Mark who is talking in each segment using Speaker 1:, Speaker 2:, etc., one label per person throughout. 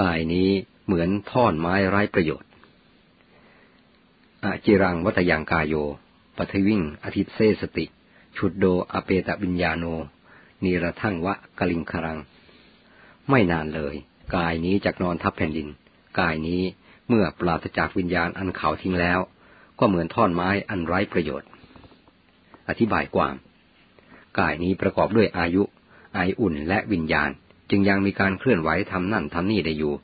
Speaker 1: กายนี้เหมือนท่อนไม้ไร้ประโยชน์อจิรังวัตยังกายโยปทวิ่งอธิเสสติ ชุดโดอเปตบิญญาโน นีระทั่งวะกลิงครัง ไม่นานเลย กายนี้จะนอนทับแผ่นดิน กายนี้เมื่อปราศจากวิญญาณอันเขาทิ้งแล้ว ก็เหมือนท่อนไม้อันไร้ประโยชน์ อธิบายความ กายนี้ประกอบด้วยอายุ ไออุ่นและวิญญาณ จึงยังมีการเคลื่อนไหวทำนั่นทำนี่ได้อยู่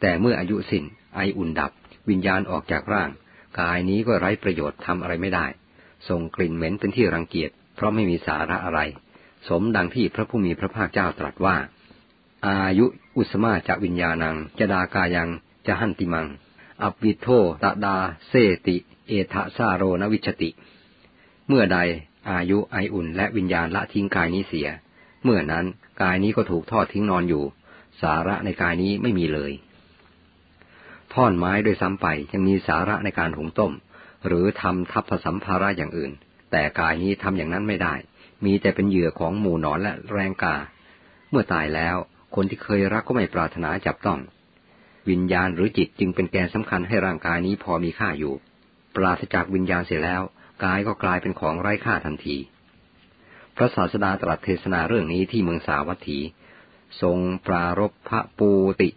Speaker 1: แต่เมื่ออายุสิ้น ไออุ่นดับ วิญญาณออกจากร่าง กายนี้ก็ไร้ประโยชน์ทำอะไรไม่ได้ส่งกลิ่นเหม็นเป็นที่รังเกียจ เพราะไม่มีสาระอะไร สมดังที่พระผู้มีพระภาคเจ้าตรัสว่า อายุอุสมาจะวิญญาณัง จะดากายัง จะหันติมังอวิโทตดาเซติ เอทะซาโรนวิชติ เมื่อใดอายุไออุ่นและวิญญาณละทิ้งกายนี้เสีย เมื่อนั้น กายนี้ก็ถูกทอดทิ้งนอนอยู่ สาระในกายนี้ไม่มีเลย ท่อนไม้โดยซ้ำไปยังมีสาระในการหุงต้ม หรือทำทัพผสัมภาระอย่างอื่น แต่กายนี้ทำอย่างนั้นไม่ได้ มีแต่เป็นเหยื่อของหมูนอนและแรงกา เมื่อตายแล้วคนที่เคยรักก็ไม่ปรารถนาจับต้อง วิญญาณหรือจิตจึงเป็นแกนสำคัญให้ร่างกายนี้พอมีค่าอยู่ ปราศจากวิญญาณเสียแล้ว กายก็กลายเป็นของไร้ค่าทันที พระศาสดาตรัสเทศนาเรื่องนี้ที่เมืองสาวัตถี ทรงปรารบพระปูติ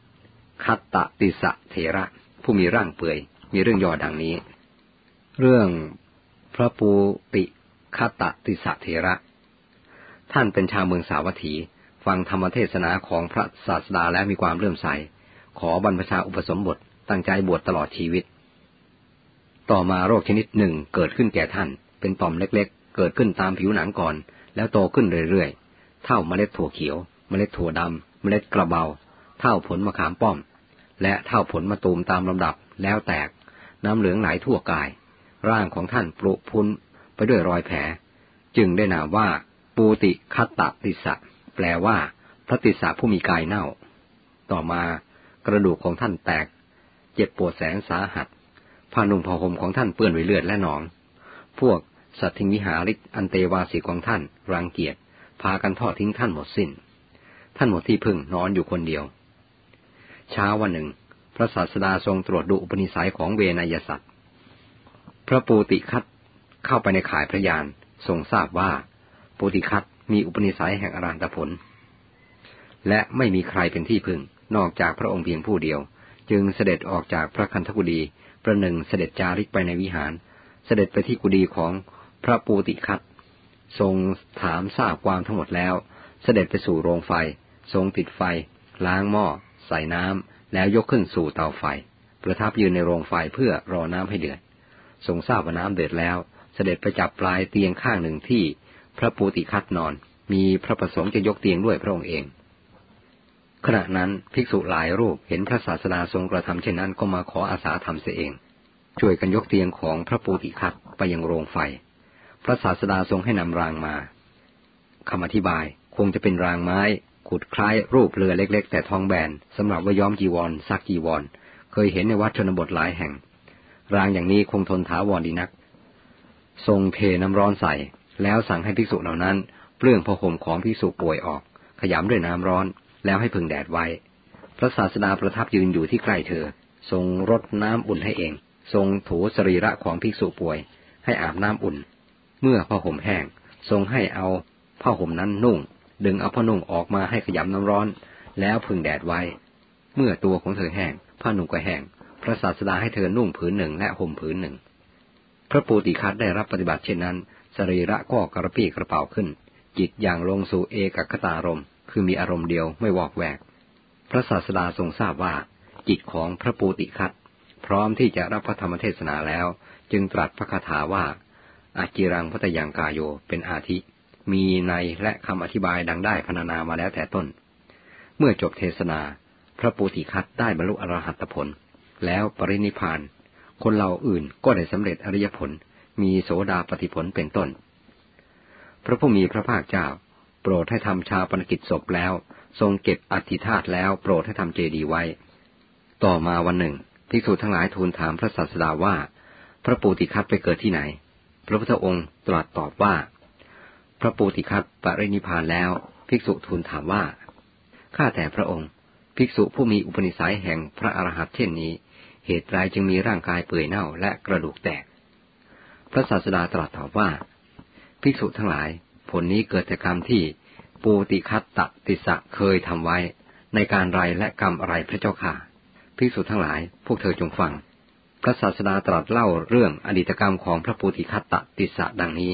Speaker 1: คัตตติสะเถระ ผู้มีร่างเปื่อย มีเรื่องย่อดังนี้ เรื่องพระปูติคัตตติสะเถระ ท่านเป็นชาวเมืองสาวัตถี ฟังธรรมเทศนาของพระศาสดาและมีความเลื่อมใส ขอบรรพชาอุปสมบทตั้งใจบวชตลอดชีวิต ต่อมาโรคชนิดหนึ่งเกิดขึ้นแก่ท่าน เป็นต่อมเล็กๆ เกิดขึ้นตามผิวหนังก่อน แล้วโตขึ้นเรื่อยๆ เท่าเมล็ดถั่วเขียว เมล็ดถั่วดำ เมล็ดกระเบา เท่าผลมะขามป้อม และเท่าผลมะตูมตามลำดับแล้วแตก น้ำเหลืองไหลทั่วกาย ร่างของท่านปลุพุนไปด้วยรอยแผล จึงได้นามว่าปูติคัตตติสะแปลว่า พระติสะผู้มีกายเน่า ต่อมากระดูกของท่านแตก เจ็บปวดแสนสาหัสผ้านุ่งผ้าห่มของท่านเปื้อนไวเลือดและหนอง พวก สัตทิวิหาริกอันเตวาสีของท่าน รังเกียจพากันทอดทิ้งท่านหมดสิน้น ท่านหมดที่พึ่งนอนอยู่คนเดียว เช้าวันหนึ่ง พระศาสดาทรงตรวจดูอุปนิสัยของเวนยสัตว์พระปูติคัตเข้าไปในข่ายพระยานทรงทราบว่าปูติคัตมีอุปนิสัยแห่งอรันตผล และไม่มีใครเป็นที่พึ่งนอกจากพระองค์เพียงผู้เดียว จึงเสด็จออกจากพระคันธกุดีประหนึ่งเสด็จจาริกไปในวิหาร เสด็จไปที่กุฏิของ พระปูติคัตทรงถามทราบความทั้งหมดแล้ว เสด็จไปสู่โรงไฟ ทรงติดไฟ ล้างหม้อ ใส่น้ำแล้วยกขึ้นสู่เตาไฟ ประทับยืนในโรงไฟเพื่อรอน้ำให้เดือด ทรงทราบว่าน้ำเดือดแล้ว เสด็จไปจับปลายเตียงข้างหนึ่งที่ พระปูติคัตนอน มีพระประสงค์จะยกเตียงด้วยพระองค์เอง ขณะนั้นภิกษุหลายรูปเห็นพระศาสดาทรงกระทำเช่นนั้นก็มาขออาสาทำเสียเอง ช่วยกันยกเตียงของพระปูติคัตไปยังโรงไฟ พระศาสดาทรงให้นำรางมาคำอธิบายคงจะเป็นรางไม้ ขุดคล้ายรูปเรือเล็ก ๆ แต่ทองแบนสำหรับว่าย้อมจีวรซักจีวร เคยเห็นในวัดชนบทหลายแห่ง รางอย่างนี้คงทนถาวรดีนัก ทรงเทน้ำร้อนใส่ แล้วสั่งให้ภิกษุเหล่านั้น เปลื้องผ้าห่มของภิกษุป่วยออก ขยำด้วยน้ำร้อน แล้วให้พึงแดดไว้ พระศาสดาประทับยืนอยู่ที่ใกล้เธอ ทรงรดน้ำอุ่นให้เอง ทรงถูสรีระของภิกษุป่วย ให้อาบน้ำอุ่น เมื่อผ้าห่มแห้ง ทรงให้เอาผ้าห่มนั้นนุ่ง ดึงเอาผ้านุ่งออกมาให้ขยำน้ำร้อน แล้วพึงแดดไว้ เมื่อตัวของเธอแห้ง ผ้านุ่งก็แห้ง พระศาสดาให้เธอนุ่งผืนหนึ่งและห่มผืนหนึ่ง พระปูติคัตได้รับปฏิบัติเช่นนั้นสรีระก็กระปี้กระเป๋าขึ้น จิตอย่างลงสู่เอกคตารมคือมีอารมณ์เดียวไม่วอกแวก พระศาสดาทรงทราบว่า จิตของพระปูติคัตพร้อมที่จะรับพระธรรมเทศนาแล้ว จึงตรัสพระคาถาว่า อาจิรังพัตยังกายโยเป็นอาทิ มีในและคำอธิบายดังได้พรรณนามาแล้วแต่ต้น เมื่อจบเทศนา พระปูติคัตได้บรรลุอรหัตผล แล้วปรินิพาน คนเราอื่นก็ได้สำเร็จอริยผล มีโสดาปฏิผลเป็นต้น พระผู้มีพระภาคเจ้า โปรดให้ทำชาปนกิจศพแล้ว ทรงเก็บอธิธาตแล้วโปรดให้ทำเจดีย์ไว้ ต่อมาวันหนึ่งภิกษุทั้งหลายทูลถามพระศาสดาว่า พระปูติคัตไปเกิดที่ไหน พระพุทธองค์ตรัสตอบว่า พระปูติคัตปรินิพานแล้ว ภิกษุทูลถามว่า ข้าแต่พระองค์ ภิกษุผู้มีอุปนิสัยแห่งพระอรหันต์เช่นนี้ เหตุไรจึงมีร่างกายเปื่อยเน่าและกระดูกแตก พระศาสดาตรัสตอบว่า ภิกษุทั้งหลาย ผลนี้เกิดจากกรรมที่ปูติคัตตติสะเคยทำไว้ ในการไรและกรรมอะไรพระเจ้าค่ะภิกษุทั้งหลาย พวกเธอจงฟัง ระศาสดาตรัสเล่าเรื่องอดีตกรรมของพระปูติคัตตติสะดังนี้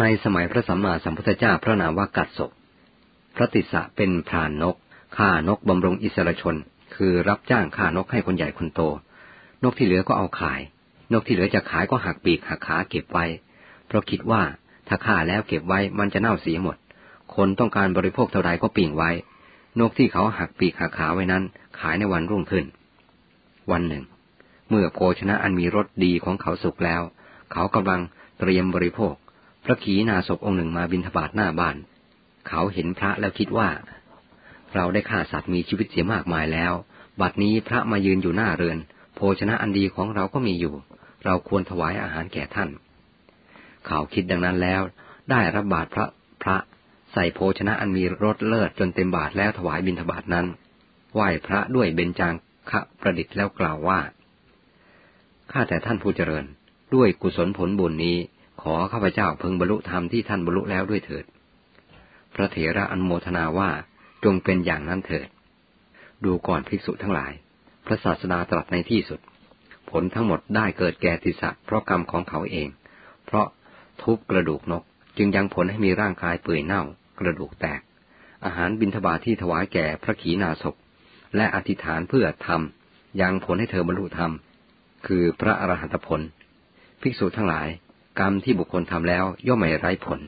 Speaker 1: ในสมัยพระสัมมาสัมพุทธเจ้าพระนามว่ากัดศพพระติสะเป็นพรานนกฆ่านกบำรุงอิสระชน คือรับจ้างฆ่านกให้คนใหญ่คนโต นกที่เหลือก็เอาขาย นกที่เหลือจะขายก็หักปีกหักขาเก็บไว้ เพราะคิดว่าถ้าฆ่าแล้วเก็บไว้มันจะเน่าเสียหมด คนต้องการบริโภคเท่าใดก็ปิ่งไว้ นกที่เขาหักปีกหักขาไว้นั้น ขายในวันรุ่งขึ้น วันหนึ่ง เมื่อโภชนะอันมีรสดีของเขาสุกแล้ว เขากำลังเตรียมบริโภค พระขีณาสพองค์หนึ่งมาบินทบาทหน้าบ้าน เขาเห็นพระแล้วคิดว่า เราได้ฆ่าสัตว์มีชีวิตเสียมากมายแล้ว บัดนี้พระมายืนอยู่หน้าเรือน โภชนะอันดีของเราก็มีอยู่ เราควรถวายอาหารแก่ท่าน เขาคิดดังนั้นแล้ว ได้รับบาตรพระพระใส่โภชนะอันมีรสเลิศจนเต็มบาทแล้วถวายบิณฑบาตนั้น ไหว้พระด้วยเบญจางคะประดิษฐ์แล้วกล่าวว่า ข้าแต่ท่านผู้เจริญ ด้วยกุศลผลบุญนี้ ขอข้าพเจ้าพึงบรรลุธรรมที่ท่านบรรลุแล้วด้วยเถิด พระเถระอันโมทนาว่าจงเป็นอย่างนั้นเถิด ดูก่อนภิกษุทั้งหลาย พระศาสดาตรัสในที่สุด ผลทั้งหมดได้เกิดแก่ติสะเพราะกรรมของเขาเอง เพราะทุบกระดูกนกจึงยังผลให้มีร่างกายเปื่อยเน่ากระดูกแตก อาหารบิณฑบาตทที่ถวายแก่พระขีณาสพและอธิษฐานเพื่อทำยังผลให้เธอบรรลุธรรม คือพระอรหันตผล ภิกษุทั้งหลาย กรรมที่บุคคลทำแล้วย่อมไม่ไร้ผล